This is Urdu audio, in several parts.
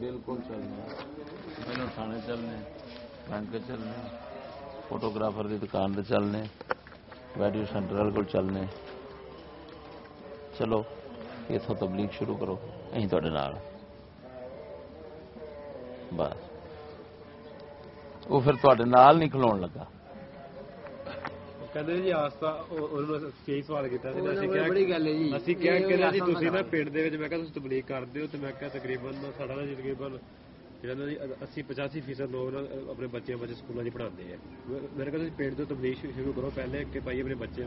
بالکل چلنے پہلے تھانے چلنے بینک چلنے، فوٹوگرافر کی دکان سے چلنے، ویڈیو سینٹر والے کو چلنے۔ چلو اتوں تبلیغ شروع کرو۔ اہ تے بس۔ وہ پھر تے نہیں کھلو لگا۔ تبلیغ کر دیا پچاسی پنڈ تو تبلیغ شروع کرنے بچے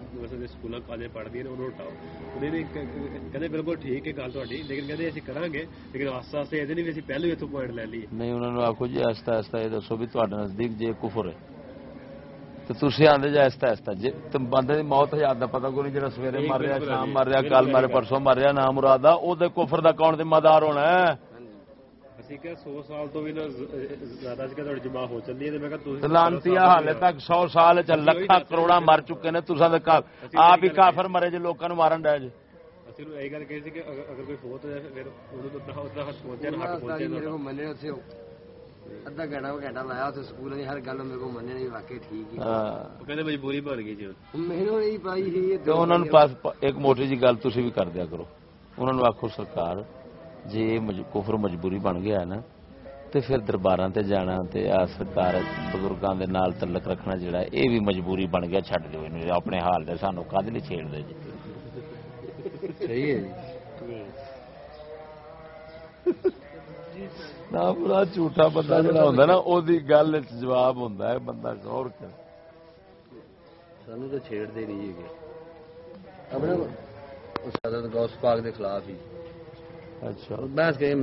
پڑھ دیں ہٹا بھی بالکل ٹھیک ہے گل کریں گے لیکن پہلے پوائنٹ لے لی نہیں آخو جیسا یہ دسوڈ نزدیک تھی آدھے جا آہستہ آہستہ جی بندے کی موت ہزار کا پتا کوئی جہاں سویرے مر رہا شام مر رہا کل مر پرسوں مر رہا نام مراد کفر کا کون ذمہ دار ہونا ہے لانتی ہالے تک سو سال لکھا کروڑا مر چکے نے تسا آپ ہی کافر مرے جی لوگوں مارن ڈے جی گل کہ اگر کوئی فوت ہو جائے ادھا گھنٹہ گھنٹہ لایا تو سکول ہر گل میرے کو نہیں واقعی ٹھیک ہے وہ کہتے مجبوری بھر گئی جی نہیں پائی تو نے پاس ایک موٹی جی گل تسی بھی کر دیا کرو نے آکھو سرکار جی کفر مجبوری بن گیا ہے نا تے پھر تے جانا تے آ سرکار بزرگاں دے نال تعلق رکھنا جڑا اے بھی مجبوری بن گیا چھڈ دیو اپنے حال دے سانو کد نہیں چھیڑ دے جی صحیح ہے نہ پورا جھوٹا بندہ جڑا نا او گل جواب ہوندا بندہ غور کرے سانو تے چھیڑ دے نہیں جی خلاف ہی۔ اچھا۔ میں کہ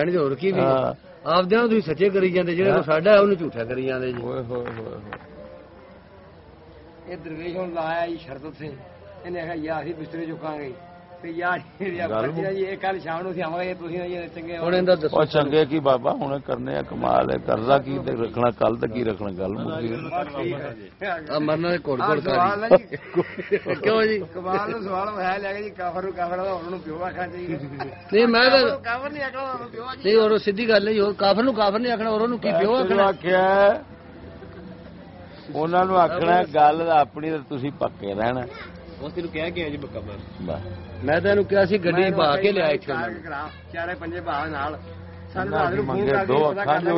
نہیں اور آپ دیاں سچے کری جانے جڑے ہاں۔ جھوٹا کری جاندے جی۔ یہ درویش ہوں لایا جی شرط سے انہیں آخیا یا اِسی بسترے چکا گے چنگے کی بابا ہوں کرنے کمال ہے کی رکھنا کل تک کی رکھنا گل کافر میں سیدھی گل ہے کافر کافر نہیں آخنا اور پیو آخنا آخیا ਗੱਲ ਮੁੱਕ- ਜੀ ਇਹ ਕੱਲ ਸ਼ਾਮ ਨੂੰ ਅਸੀਂ ਆਵਾਂਗੇ ਤੁਸੀਂ ਜੀ ਚੰਗੇ ਹੁਣ ਇਹਦਾ ਉਹ ਚੰਗੇ ਕੀ ਬਾਬਾ ਹੁਣ ਕਰਨੇ ਆ ਕਮਾਲ ਹੈ ਕਰਜ਼ਾ ਕੀ ਤੇ ਰੱਖਣਾ ਕੱਲ ਤੇ ਕੀ ਰੱਖਣਾ ਗੱਲ ਮੁੱਕੀ ਆ ਮਰਨਾ ਦੇ ਕੋੜ ਕੋੜ ਸਵਾਲ ਹੈ ਕਰ ਕਿਉਂ ਜੀ ਕਮਾਲ ਦਾ ਸਵਾਲ ਹੋਇਆ ਲੈ ਕੇ ਜੀ ਕਾਫਰ ਨੂੰ ਕਾਫਰ ਦਾ ਉਹਨਾਂ ਨੂੰ ਪਿਓ ਆਖਣਾ ਚਾਹੀਦਾ ਨਹੀਂ ਮੈਂ ਤਾਂ ਕਾਫਰ ਨਹੀਂ ਆਖਣਾ ਉਹਨਾਂ ਨੂੰ ਪਿਓ ਨਹੀਂ ਹੋਰ ਉਹ ਸਿੱਧੀ ਗੱਲ ਹੈ ਜੀ ਹੋਰ ਕਾਫਰ ਨੂੰ ਕਾਫਰ ਨਹੀਂ ਆਖਣਾ ਹੋਰ ਉਹਨੂੰ ਕੀ ਪਿਓ ਤੈਨੂੰ ਆਖਣਾ ਆਖਿਆ ਹੈ, ਉਹਨਾਂ ਨੂੰ ਆਖਣਾ ਗੱਲ ਆਪਣੀ ਤੇ ਤੁਸੀਂ ਪੱਕੇ ਰਹਿਣਾ ਉਸ ਨੂੰ ਕਹਿ ਕੇ ਆ ਜੀ ਬੱਕਾ ਮਾਰ ਬਸ ਮੈਂ ਤਾਂ ਇਹਨੂੰ ਕਿਹਾ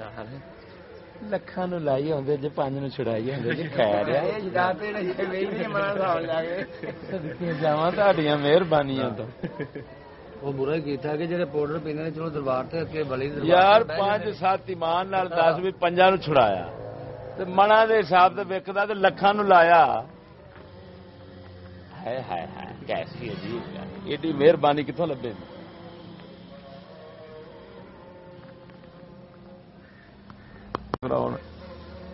ਸੀ ਗੱਡੀ ਪਾ ਕੇ ਲਿਆ ਇੱਥੇ لکھان لائی آدھے جی پانچ نو چڑائی آدھے جی خیر جاوا تو وہ برا کیتا کہ جڑے پاؤڈر پیندے چلو دربار تے اگے بلی دربار یار پانچ سات ایمان نال 10 بھی پنجا نو چھڑایا تے منا دے حساب تے وکدا تے لکھاں نو لایا ہائے ہائے ہائے کیسی عجیب ایڈی مہربانی کتھوں لبے فراؤن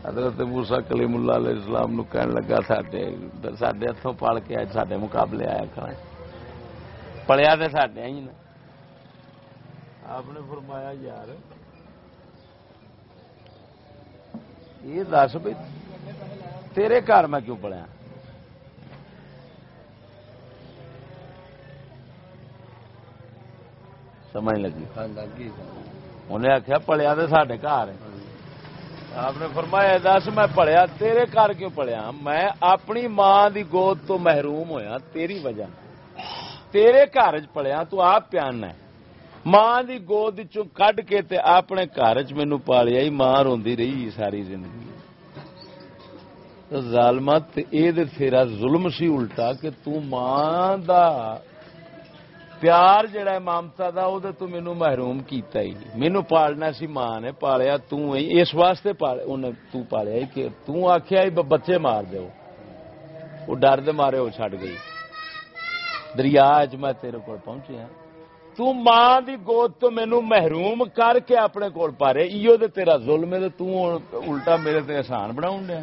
حضرت موسا کلیم اللہ علیہ السلام نو کہن لگا ساڈے ہتھوں پال کے اج ساڈے مقابلے آیا کھڑا پڑیا تے ساڈے ہی نا۔ آپ نے فرمایا یار یہ دس بھائی تیرے گھر میں کیوں پڑیا سمجھ لگی؟ ہاں، انہیں آخیا پڑیا تو سارے گھر ہے۔ آپ نے فرمایا، دس میں پڑھیا، تیرے کر کیوں پڑھیا؟ میں اپنی ماں دی گود تو محروم ہویا، تیری وجہ۔ تیرے گھر پڑھیا، تو آپ پیان ہے۔ ماں دی گود چوں کڈ کے تے اپنے گھر چ مینوں پالیا۔ ماں روی رہی ساری زندگی۔ ظالمت یہ دے تیرا ظلم سی الٹا کہ تو ماں دا پیار جڑا ہے مامتا دا او دے تو مینوں محروم کیتا ہی۔ مینوں پالنا سی ماں نے پالیا تو ہی۔ اس واسطے پالے اونے تو پالیا کہ تو آکھیا ہی بچے مار دیو۔ او ڈر دے مارے او چھڈ گئی۔ دریا اج میں تیرے کول پہنچیا ہاں۔ تو ماں دی گود تو مینوں محروم کر کے اپنے کول پارے۔ ایو دے تیرا ظلم ہے تے تو الٹا میرے تے احسان بناون دے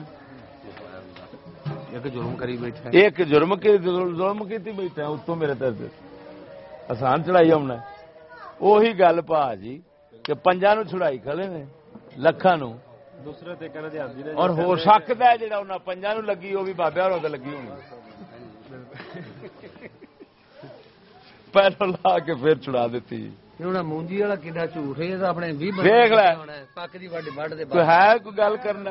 ایک جرم کری بیٹھا ایک جرم کی ظلم کیتی بیٹھا اس تو میرے تے۔ آسان چڑھائی آنا وہی گل پا جی کہ پنجا نو چھڑائی کھڑے نے نو نے اور ہو سکتا ہے جڑا انہاں پنجا نو لگی وہ بھی بابے تے لگی ہونی پہلو لا کے پھر چھڑا دیتی مونجی والا کڈا جھوٹ ہے اپنے 20 دیکھ لے پک دی وڈ وڈ دے کوئی ہے کوئی گل کرنا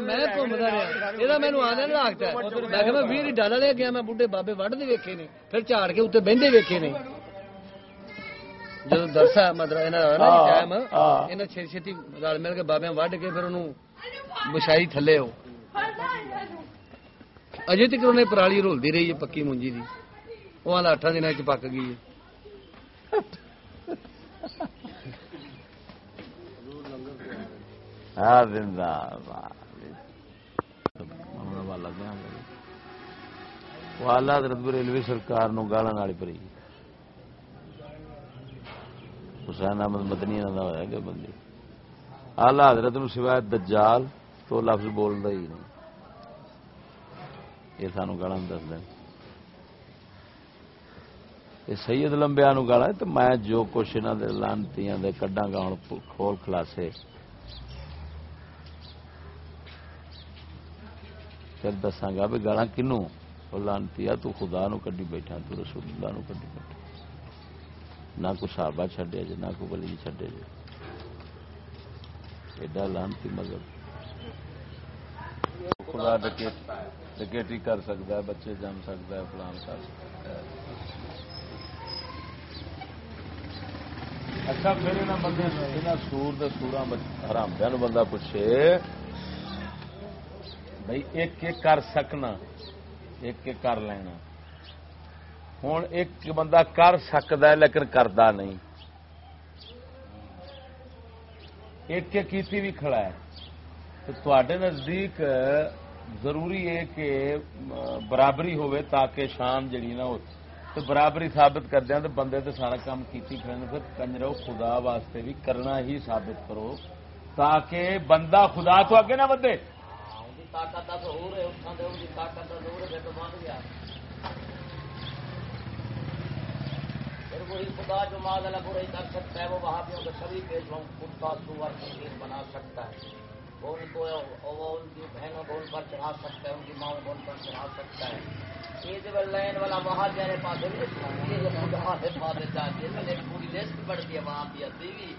میں گھومدا مینوں لگتا میں کہ میں 20 ڈالر لے گیا میں بڈھے بابے وڈ دے ویکھے نے پھر جھاڑ کے اوتے بہندے ویکھے نے جدو درسا مدر انہاں نا ٹائم۔ انہاں چھتی چھتی رل مل کے بابے وڈ کے پھر تھلے ہو اجے تک انہیں پرالی رولدی رہی ہے پکی مونجی دی وہ آلا اٹھا دن چ پک گئی ہے ہاں، زندہ والا دیا والا حضرت ریلوے سرکار نو گالا والی پری حسین احمد مدنی انہاں دا ہویا کہ بندی۔ آلہ حضرت نو سوائے دجال تو لفظ بولدا ہی نہیں۔ یہ سانو گالا دس دین۔ یہ سید لمبیا نو گالا تو میں جو کچھ انہاں دے لانتیاں دے کڈاں گا ہن، کھول خلاصے پھر دساگا بھی گالا کنو لانتی تو خدا نو کڈی بیٹھا تو رسول اللہ نو کڈی بیٹھا نہ کو صحابہ چھڈے جے نہ کو ولی چھڈے جے ایڈا لانتی مذہب خدا ڈکیٹی کر سکتا ہے بچے جم سکتا ہے فلان کر سکتا ہے اچھا پھر یہاں بندے یہاں سور دے سورا حرامدہ نو بندہ پوچھے بھائی ایک ایک کر سکنا، ایک ایک کر لینا۔ ہوں ایک بندہ کر سکتا ہے لیکن کرتا نہیں۔ ایک ایک کیتی بھی کھڑا ہے۔ تو تے نزدیک ضروری ہے کہ برابری ہوے تاکہ شان جڑی نا ہو۔ تو برابری ثابت کر دیا ہاں تو بندے تو سارا کام کیتی کھڑے پھر کنجرو خدا واسطے بھی کرنا ہی ثابت کرو۔ تاکہ بندہ خدا تو اگے نہ بدے طاقت دا ظہور ہے اٹھاں دے ان دی طاقت دا ظہور ہے تو مان گیا۔ پھر وہی خدا جو ماض اللہ برئی کر سکتا ہے، وہ وہاں پہ کے سبھی پیش ہوں کتا سور خنزیر بنا سکتا ہے۔ وہ ان کو وہ ان کی بہنوں کو ان پر چڑھا سکتا ہے، ان کی ماؤں کو ان پر چڑھا سکتا ہے۔ یہ والا وہاں جانے پاس چاہیے پوری لسٹ پڑھ دی ہے وہاں پہ دیوی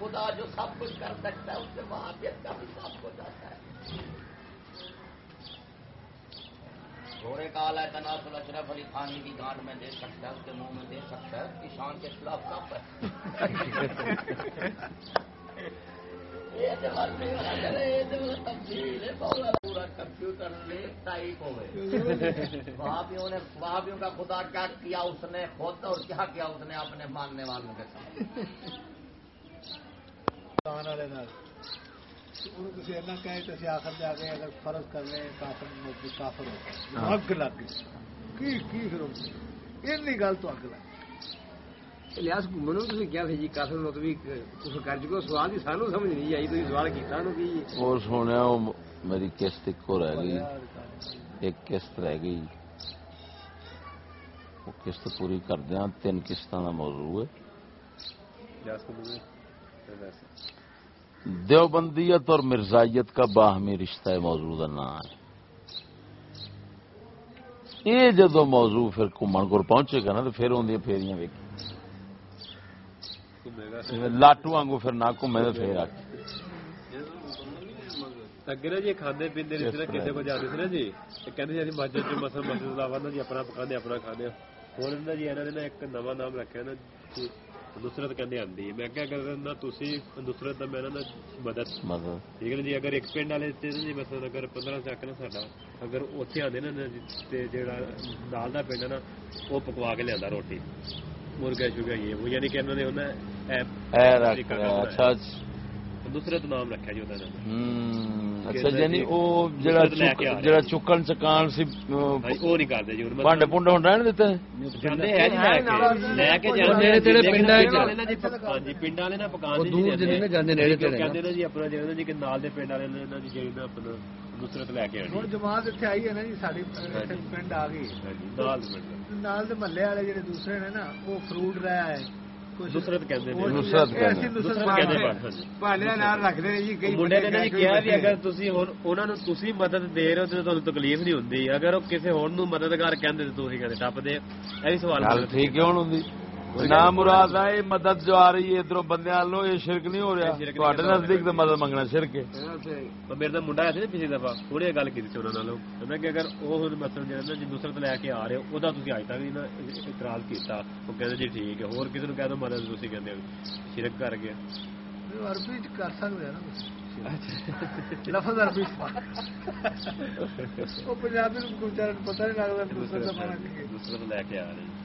خدا جو سب کچھ کر سکتا ہے، اس سے وہاں پہ کا بھی سب کچھ آتا ہے۔ گھوڑے کا آلہ تناسل اشرف علی خانی کی گانٹ میں دے سکتا ہے، اس کے منہ میں دے سکتا ہے، اس کی شان کے خلاف کب ہے۔ یہ پورا کمپیوٹر ٹائپ ہوئے۔ وہابیوں نے، وہابیوں کا خدا کیا کیا اس نے خود، اور کیا کیا اس نے اپنے ماننے والوں کے ساتھ میری قسط ایک رہ گئی۔ ایک قسط رہ گئی۔ وہ قسط پوری کردیا تین قسط کا موضوع ہے۔ دیوبندیت اور مرزائیت کا باہمی رشتہ ہے موضوع کا نام ہے یہ جدو موضوع پھر گھومن کو پہنچے گا نا تو پھر اندر پھیریاں ویک گھومے گا لاٹو وانگو پھر نہ گھومے تو پھر آ ਅੱਗੇ ਨਾ ਜੀ ਖਾਂਦੇ ਪੀਂਦੇ ਨਹੀਂ ਸੀ ਨਾ ਕਿਸੇ ਕੋ ਜਾਂਦੇ ਸੀ ਨਾ ਜੀ ਤੇ ਕਹਿੰਦੇ ਸੀ ਅਸੀਂ ਮਸਜਿਦ ਚ ਮਸਲ ਮਸਜਿਦ ਦਾ ਵਾਦਾ ਜੀ ਆਪਣਾ ਪਕਾਉਂਦੇ ਆਪਣਾ ਖਾਂਦੇ ਆ ਹੁਣ ਇਹਨਾਂ ਜੀ ਇਹਨਾਂ ਨੇ ਨਾ ਇੱਕ ਨਵਾਂ ਨਾਮ ਰੱਖਿਆ ਨਾ نصرت کہنے آندی میں کیا کر دینا تسی نصرت دا میں نا مدد ٹھیک ہے جی اگر ایک پنڈ والے تے جی مثلا اگر 15 چک نا ساڈا اگر اوتھے آندے نا تے جیڑا نال دا پنڈ ہے نا او پکوا کے لیندا روٹی مرغا شگا یہ وہ یعنی کہ انہوں نے ہونا اے اچھا دوسرے تو نام رکھا جی،, جی انہوں اچھا یعنی او جڑا جڑا چکن چکان سی او نہیں کردے جی رہن دیتے جاندے جی لے کے۔ جاندے جی، پنڈا جی، ہاں جی والے نا پکان دور نے جاندے نیڑے کہندے نے جی اپنا جی کہ نال دے پنڈ والے نے جی جے اپنا نصرت لے کے ہن جماعت ایتھے آئی ہے نا جی ساڈی ہاں پنڈ آ گئی۔ ہاں نال دے محلے والے جڑے دوسرے نے نا وہ فروٹ رہا ہے۔ تکلیف نہیں ہوں اگر مددگار ٹپ دیں نام مراد ہے مدد جو آ رہی ہے ادھر بندے والوں یہ شرک نہیں ہو رہا تے نزدیک تے مدد منگنا شرک ہے میرے دا منڈا ہے پچھلی دفعہ تھوڑی گل کی تھی انہوں نے میں کہ اگر وہ مسئلہ جڑا نا دوسرے تو لے کے آ رہے ہو ادا تسی اج تک نہیں اعتراض کیتا وہ کہندے جی ٹھیک ہے اور کسی نو کہہ دو مدد تسی کہندے شرک کر کے عربی لفظ عربی پتہ نہیں لگتا دوسرے لے کے آ رہے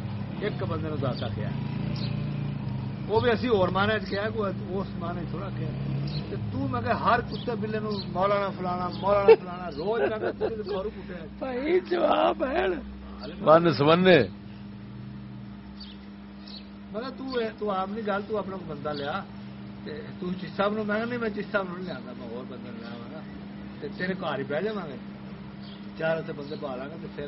ایک بندے نے داتا کیا وہ بھی اسی اور مانے کیا اس مانے تھوڑا کیا ہر کتے بلے نو مولانا فلانا مولانا فلانا روز جواب ہے۔ ون سمنے۔ میں تو تو آمنی گل تو اپنا بندہ لیا۔ تے تو جس میں نہیں میں جس صاحب نو لیا میں اور بندہ لیا۔ تیرے گھر ہی بہ جاواں گے۔ چار تے بندے پا لاں گے پھر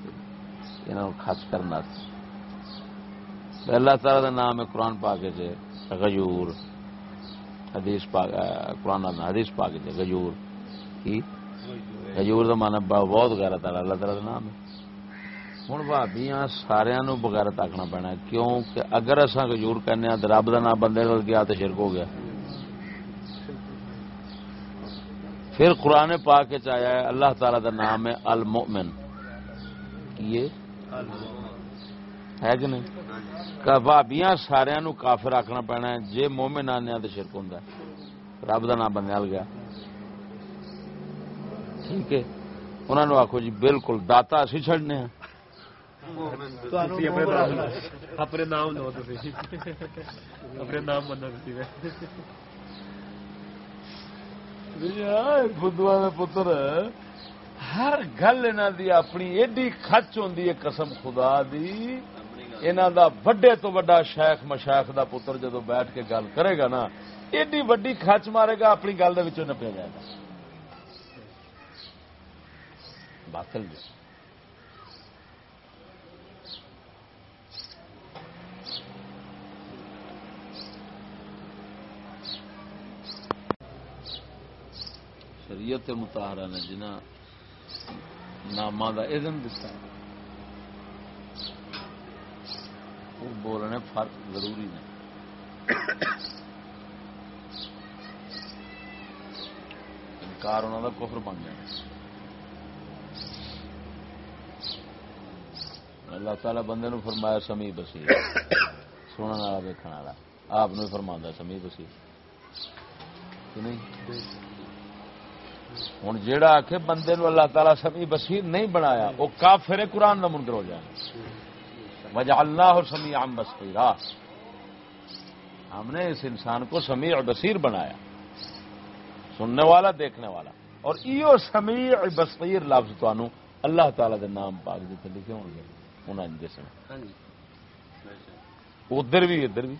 انہوں کرنا اللہ تعالیٰ دا نام ہے قرآن پاک جے جی، غیور. حدیث پاک قرآن حدیث پاک جے جی، غیور. کی؟ غیور دا مانا بہت غیرت والا اللہ تعالیٰ ہاں دا نام ہے. ہوں بھابیاں سارا نو بغیرت آخنا پینا کیوں کہ اگر اصا غیور کہنے رب کا نام بندے گیا تو شرک ہو گیا. پھر قرآن پاک چایا ہے، اللہ تعالیٰ دا نام ہے المؤمن. کیے ہے کہ نہیں? بھابیاں سارے نو کافر آکھنا پینا ہے جے مومن تو شرک ہوں رب کا نام بندے گیا۔ ٹھیک ہے۔ انہوں آخو جی بالکل داتا اسی چڑنے اپنے نام دو اپنے نام بندہ ہر گل انہاں دی اپنی ایڈی خچ ہوں قسم خدا دی۔ انہاں دا بڑے تو بڑا شیخ مشایخ دا پتر جدو بیٹھ کے گل کرے گا نا، ایڈی وڈی خچ مارے گا، اپنی گل دے وچوں جائے گا۔ باطل دی۔ شریعت متحرہ نے جنہ نام دا دتا وہ بولنے فرق ضروری نے انکار انہوں کا کفر بن جانا اللہ تعالی بندے نو فرمایا سمی بسی سننے والا، دیکھنے والا۔ آپ فرما سمی بسی نہیں؟ ہوں۔ جا آ کے بندے نو اللہ تعالیٰ سمی بصیر نہیں بنایا وہ کافر قرآن کا منکر ہو جائے۔ وجہ اللہ اور سمی عام ہم نے اس انسان کو سمیع اور بصیر بنایا سننے والا دیکھنے والا۔ اور ایو سمیع بصیر لفظ تنوع اللہ تعالی دے نام پاک جیسے لکھے ہو گے انہوں نے سن۔ ہاں جی۔ ادھر بھی ادھر بھی۔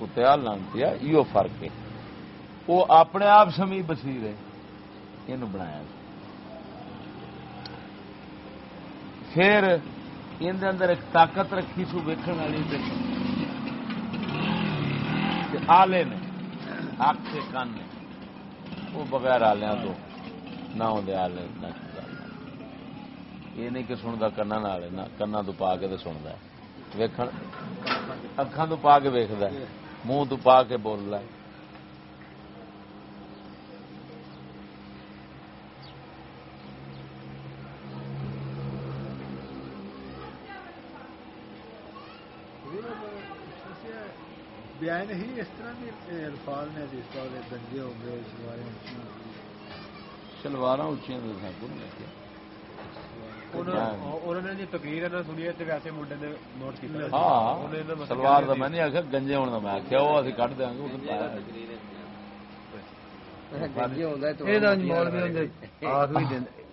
کتیا لانتیا ایو فرق ہے۔ وہ اپنے آپ سمی بسیر ہے۔ یہ بنایا پھر اندر اندر ایک طاقت رکھی سو ویکن والی آلے نے اک سے کن نے وہ بغیر آلیا تو نہ ہوندے آلے نہ یہ نہیں کہ سنتا کنا نال نہ کنا تو پا کے تو سنتا ویکھن، اکھاں تو پا کے ویکھدا ہے، منہ تو پا کے بولدا ہے۔ بیان ہی اس طرح کے الفاظ نے جس طرح گنجے ہو گئے شلواریں اونچی ہو گئی شلوار اچھی کو انہوں نے تقریر سنی تے ویسے منڈے نے نوٹ کیتا ہاں سلوار کا میں نہیں آخیا گنجے ہونے کا میں آخیا وہ ابھی کٹ دیں گے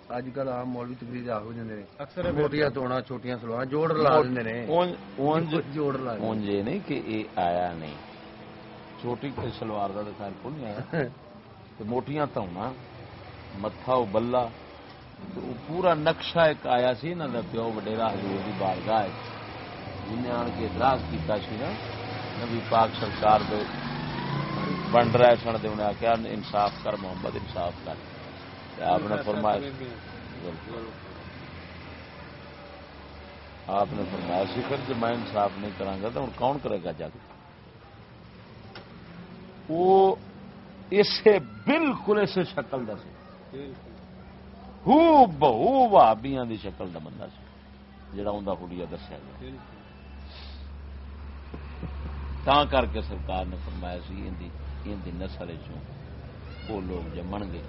اج کل آم مولوی تقریر آخ جاتے ہیں اکثر موٹیاں توڑا چھوٹیاں سلوار جوڑ لا دیں اونج- اونج جوڑ لا اونج یہ نہیں کہ یہ آیا نہیں چھوٹی سلوار کا تو خیر کوئی نہیں آیا تو موٹیاں تونا متھا تو وہ پورا نقشہ ایک آیا سی انہوں نے پیو وڈیرا حضور دی بارگاہ جنہیں آن کے اعتراض کیتا سی نا نبی پاک سرکار دے بن رہے سن دے انہیں آخیا انصاف کر محمد انصاف کر تے آپ نے فرمایا آپ نے فرمایا سی پھر جب میں انصاف نہیں کروں گا تو ہوں کون کرے گا جگ؟ وہ اسے بالکل اسے شکل دا سی۔ ہو بہو بھابیاں دی شکل دا بندہ سی۔ جڑا اوندا خڑیا دسیا گیا۔ تا کر کے سرکار نے فرمایا سی ان دی ان نسل چوں وہ لوگ جمن گے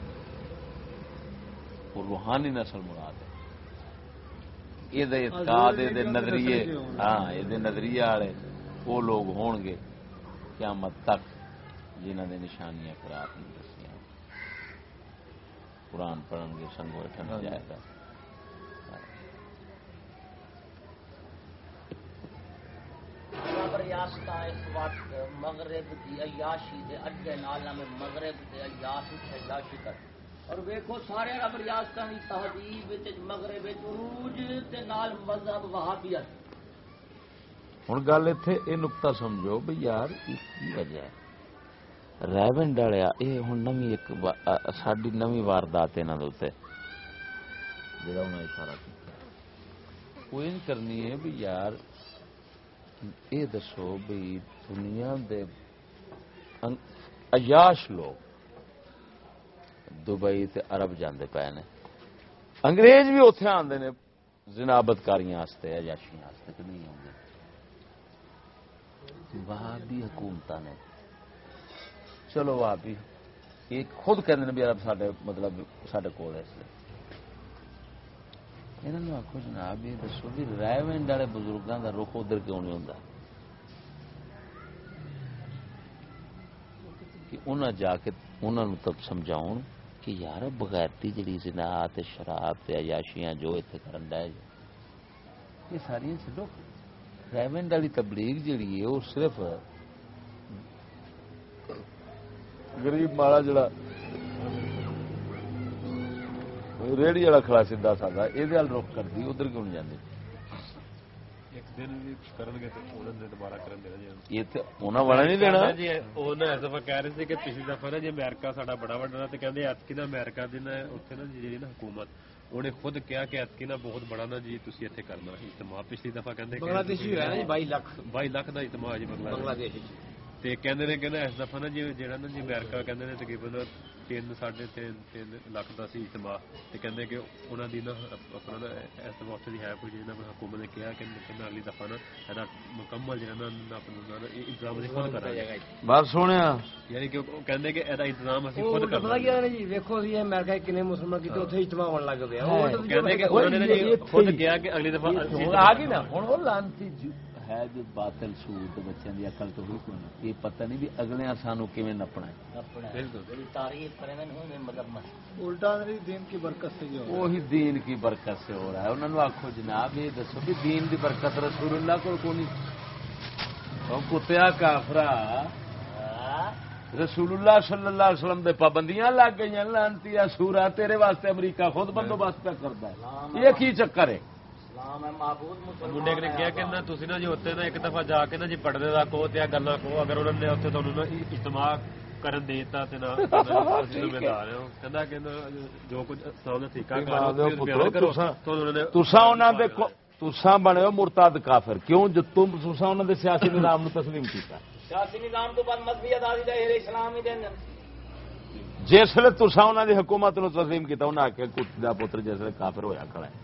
وہ روحانی نسل مراد ہے. یہ اعتقاد یہ نظریے ہاں یہ نظریے والے وہ لوگ ہون گے قیامت تک جنہ دے نشانیاں آپ نے دسیاں قرآن پڑھن گے سنگو اٹھن جائے گا. اس وقت مغرب دی عیاشی دے اڈے نالا میں مغرب دے عیاش اٹھے عیاشی کر اور ویکھو سارے عرب ریاستاں دی تہذیب مغرب عروج تے نال مذہب وہابیت۔ ہوں گل اتے یہ نقطہ سمجھو بھی یار کی وجہ ہے۔ ریونڈ والیا یہ ہوں نوی ایک وا- آ- ساڈی نوی واردات یہاں دے جا اشارہ کیا وہ یہ کرنی ہے بھی یار یہ دسو بھی دنیا دے عیاش لوگ۔ دبئی تے عرب جاندے پے نے۔ انگریز بھی اتنے آتے نے جنابت کاریاں واسطے عیاشیاں کہ نہیں آتے وہابی حکومت نے۔ چلو وہابی ایک خود کہتے ہیں بھی عرب ساڈے مطلب ساڈے کول ہے اس لیے۔ انہوں آخو جناب، یہ دسو بھی ریونڈ والے بزرگوں کا رخ ادھر کیوں نہیں ہوتا کہ انہاں جا کے انہوں نے تب سمجھاؤ کہ یار بغیرتی جڑی زنا تے شراب تے عیاشیاں جو اتنے کرن ڈے یہ ساری چڈو ریونڈ والی تبلیغ جڑی ہے، وہ صرف غریب ماڑا جڑا ریڑی والا کھڑا سیدا سادا یہ رخ کرتی ادھر کیوں نہیں جاندی پچھلی دفعہ جی امیرکا بڑا وڈا ایتکی امیرکا دی حکومت انہیں خود کیا کہ ایتکی نہ بہت بڑا نا جی تسی ایتھے کرنا اجتماع پچھلی دفعہ بائی 22 لاکھ 22 لاکھ دا اجتماع جی بنگلہ دیش تے کہندے دفعہ نا جی جی امریکہ کہندے تقریباً تین ساڑھے تین تین لاکھ دا سی اجتماع تے کہندے کہ انہاں دی نا اپنا نا اس وقت دی ہے کوئی جیڑا حکومت نے کہا کہ اگلی دفعہ نا ہے مکمل جیڑا اپنا انتظام اسی خود کرا بات سنیا یعنی کہ کہندے کہ ادا انتظام اسی خود کرا پتہ کیا جی ویکھو سی امریکہ کنے مسلمان کیتے اوتھے اجتماع ہون لگ پیا کہندے کہ انہوں نے خود کہا کہ اگلی دفعہ آ گئی نا ہن وہ لانتی ہے جو باطل سود بچے دی عقل تو ہی یہ پتہ نہیں بھی اگلے ہاں سانو کیویں نپنا ہے۔ برکت وہی دین کی برکت سے ہو رہا ہے۔ انہاں نو آکھو جناب یہ دسو بھی دین دی برکت رسول اللہ کو کوئی کتیا کافرا۔ رسول اللہ صلی اللہ علیہ وسلم دے پابندیاں لگ گئی لانتی سورا تیرے واسطے امریکہ خود بندوبست پہ کرتا ہے۔ یہ کی چکر ہے؟ ਮੁੰਡੇ ਨੇ ਕਿਹਾ ਕਿ جی ਤੁਸੀਂ کا ਜੀ ਉੱਤੇ ਨਾ ਇੱਕ ਦਫਾ ਜਾ ਕੇ ਨਾ ਜੀ ਪੜਦੇ ਦਾ ਕੋ ਤੇ ਆ ਗੱਲਾਂ ਕੋ ਅਗਰ ਉਹਨਾਂ ਨੇ ਉੱਥੇ ਤੁਹਾਨੂੰ ਨਾ ਇਜਤਮਾ ਕਰਨ ਦੇਤਾ ਤੇ ਨਾ ਜ਼ਿੰਮੇਦਾਰ ਹੋ। ਕਹਿੰਦਾ بنے مرتاد کافر کیوں جو تم تسا انہوں نے سیاسی نظام نو تسلیم کیتا سیاسی نظام تو بعد مذہبی آزادی دا اسلام ہی جس لے تسا انہوں دی حکومت نو تسلیم کیتا انہاں آکھیا کتے دا پتر جس لے کافر ہویا کھڑا ہے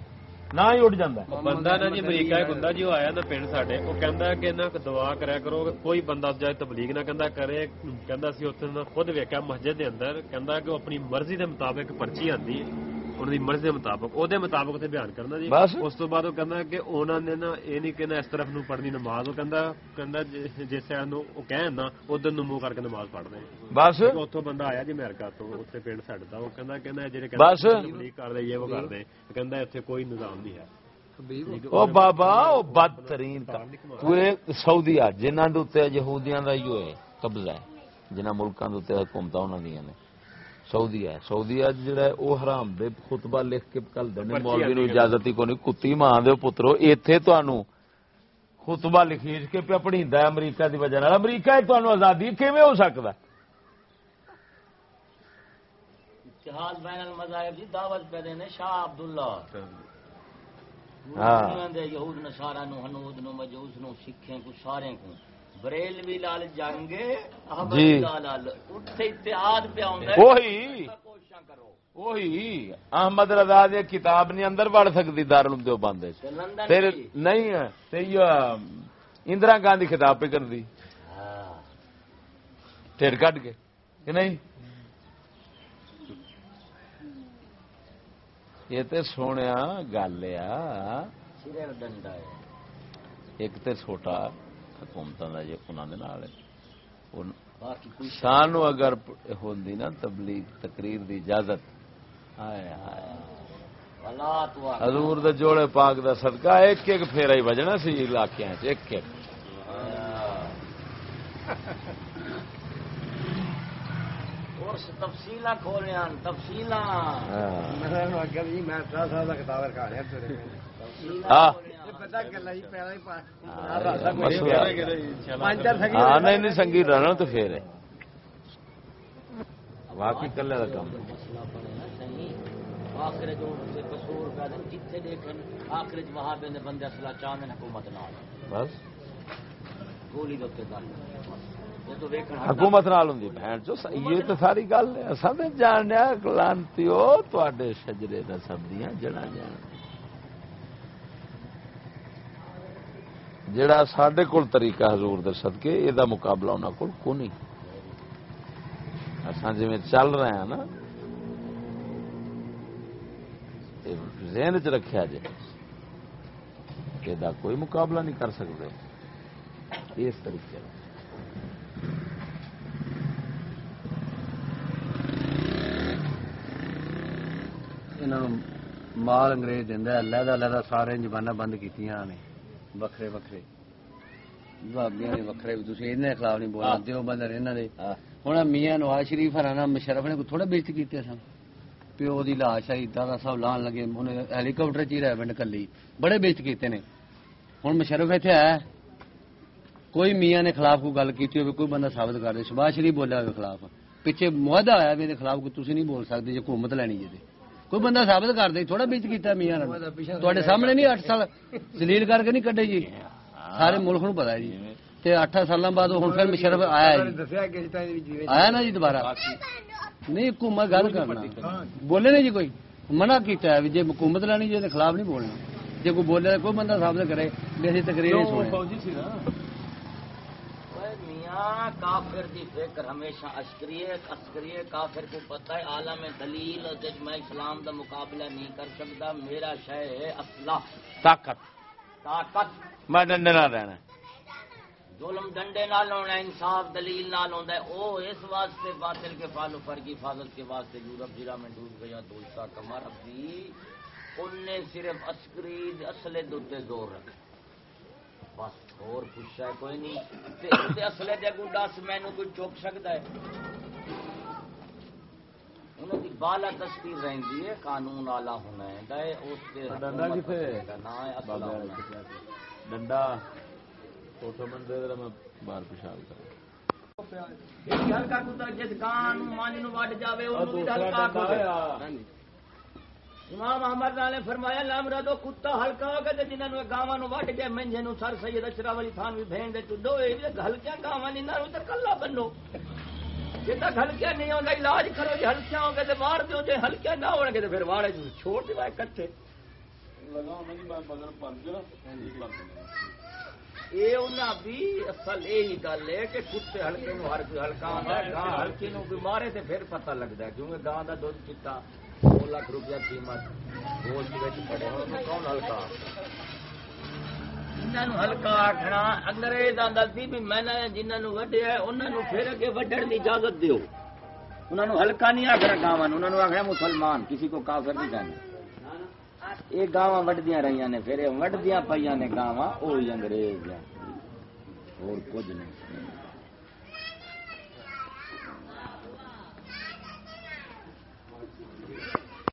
نہ ہی اٹھ جاندہ ہے بندہ نا جی امریکہ ایک بندہ جی آیا نا پنڈ سڈے وہ کہندا ہے کہ نا دعا کریا کرو کوئی بندہ جائے تبلیغ نہ کہندا کرے کہندا سی اوتھے خود ویکھیا مسجد کے اندر کہندا کہ اپنی مرضی کے مطابق پرچی آندی ہے انہوں مرضی مطابق او دے مطابق تے بیان کرنا جی اس تو بعد او کہندا کہ انہاں نے نا اے نہیں کہنا اس طرف نو پڑھنی نماز او کہندا کہندا جیسے نو او کہن نا ادھر نو منہ کر کے نماز پڑھ دے بس اوتھوں بندہ آیا جی امریکہ تو اوتھے پینڈ سٹ او کہندا کہنا جڑے کہندا بس تبلیغ کر دے یہ وہ کر دے کہندا ایتھے کوئی نظام نہیں ہے او بابا او بدترین پورے سعودی جنہاں دے اوتے یہودیاں دا ہی ہوئے قبضہ ہے جنہاں ملکاں دے اوتے حکومتاں انہاں دیاں نے سعودی ہے۔ سعودی ہے جڑا ہے وہ حرام دے خطبہ لکھ کے کل دینے مولوی نو اجازت ہی کوئی کتی ماں دے پترو ایتھے تانوں خطبہ لکھیج کے پہ پڑھیندا ہے امریکہ دی وجہ نال۔ امریکہ ہے تانوں آزادی کیویں ہو سکدا؟ ہے جہاد بین المذاہب دی دعوت پہ دینے شاہ عبداللہ۔ ہاں۔ یہود نصارہ نو ہنود نو مجوس نو سکھیں کو سارے کو۔ بریلوی لال جنگ جی۔ اتحاد پہ وہی۔ احمد رضا دے کتاب نہیں اندر وڑ سکتی دارالعلوم دیوبند پھر نہیں۔ اندرا گاندھی خطاب پہ کر دی۔ ہاں۔ ٹھیر کٹ کے کہ نہیں؟ یہ تے سونے گل آ ایک تے چھوٹا۔ حکومت سانو اگر ہوندی نا تبلیغ تقریر دی اجازت۔ حضور دے جوڑے پاک دا صدقہ ایک ایک پھیرا ہی بجنا سی علاقے ایک ایک۔ تفصیل تفصیل نہیں سنگیت رہنا تو پھر ہے کلے کا کام حکومت نال بس گولی دے یہ تو ساری گل ہے اساں تے جانیا لانتیو تواڈے شجرے دا جڑا جان جڑا سڈے کول طریقہ حضور در صدقے، اے دا مقابلہ انہوں کو نہیں۔ اساں جی چل رہے ہیں نا ذہن چ رکھیا جے کہ دا کوئی مقابلہ نہیں کر سکتے اس طریقے مال انگریز دہدا ہے، علیحدہ علیحدہ سارے زباناں بند کی وکھرے وکھرے۔ خلاف نہیں میاں نواز شریف مشرف نے تھوڑا بیزت کیتے سن؟ پیو دی لاش آئی دادا صاحب لان لگے انہیں ہیلی کاپٹر چی ریونڈ کر لی بڑے بیزت کیتے نے۔ ہن مشرف اتنے آیا کوئی میاں نے خلاف کوئی گل کی کوئی بندہ سابت کر دے شباز شریف بولے خلاف۔ پیچھے معاہدہ آیا میرے خلاف کو نہیں بول سکتے جے حکومت لینی جی کوئی بندہ ثابت کر دے تھوڑا بیچ کیتا میاں تواڈے سامنے نہیں 8 سال ذلیل کر کے نہیں کڈے جی۔ سارے ملک نو پتا جی۔ تے 8 بعد مشرف آیا جی۔ آیا نا جی دوبارہ؟ نہیں حکومت گل کرنا۔ بولے نا جی کوئی۔ منع کیتا ہے جی حکومت لانی جی خلاف نہیں بولنا۔ جی کوئی بولے کوئی بندہ ثابت کرے۔ جی، میری تقریر میاں کافر دی فکر ہمیشہ اشکریے اسکریے کافر کو پتہ ہے عالم دلیل جج میں اسلام دا مقابلہ نہیں کر سکتا میرا شے ہے اسلح طاقت۔ طاقت۔ میں ڈنڈے نہ رہنا ظلم ڈنڈے نہ لونا انصاف دلیل نہ ہوندا ہے۔ او اس واسطے باطل کے فالو پر کی حفاظت کے واسطے یورپ ضلع میں ڈوب گیا دوستا کمر۔ ابھی ان نے صرف اسکری اصل دوتے زور رکھا۔ بس۔ اور ہے کوئی نہیں اصلے دے اگوں دس مینو کوئی چوک سکتا ہے انہوں کی بالا تشکیل رہتی ہے قانون آلہ ہونا ہے اس کے ڈنڈا فوٹو من دے میں باہر پیشاب کرا ہلکا کتا جس گاں مانج نو وڈ جاوے انہوں بھی ہلکا کتا امام احمد نے فرمایا لامرا دو کتا ہلکا ہو گیا جنہوں نے گاواں نو وڈ گیا منجے نو سر سید اشرف علی خان بھی بھین دے ٹڈو چڈو ہلکیاں گاواں انہاں نو تے کلا بنو۔ جے تک ہلکیاں نہیں ہوندا، علاج کرو، جے ہلکیاں ہو گئے تے مار دیو، جے ہلکیاں نہ ہون گے تے پھر واڑے جو چھوڑ دیوا کٹھے۔ یہ انہاں بھی اصل یہی گل ہے کہ کتے ہلکے نو ہر ہلکا ہلکے نو بھی مارے تے پھر پتہ لگدا ہے، کیونکہ گاں دا دودھ چٹا۔ دو لاکھ روپیہ قیمت۔ گوشت پڑے کون ہلکا؟ جنہاں ہلکا انگریز سی بھی میں نے وڈیا پھر اگے وڈن اجازت دیو۔ ہلکا نہیں آکھنا گاواں نو مسلمان، کسی کو کافر نہیں کہنا۔ یہ گاواں وڈدیاں رہیاں نے، پھر یہ وڈدیاں پਈاں نے گاواں وہی انگریز اور کچھ نہیں۔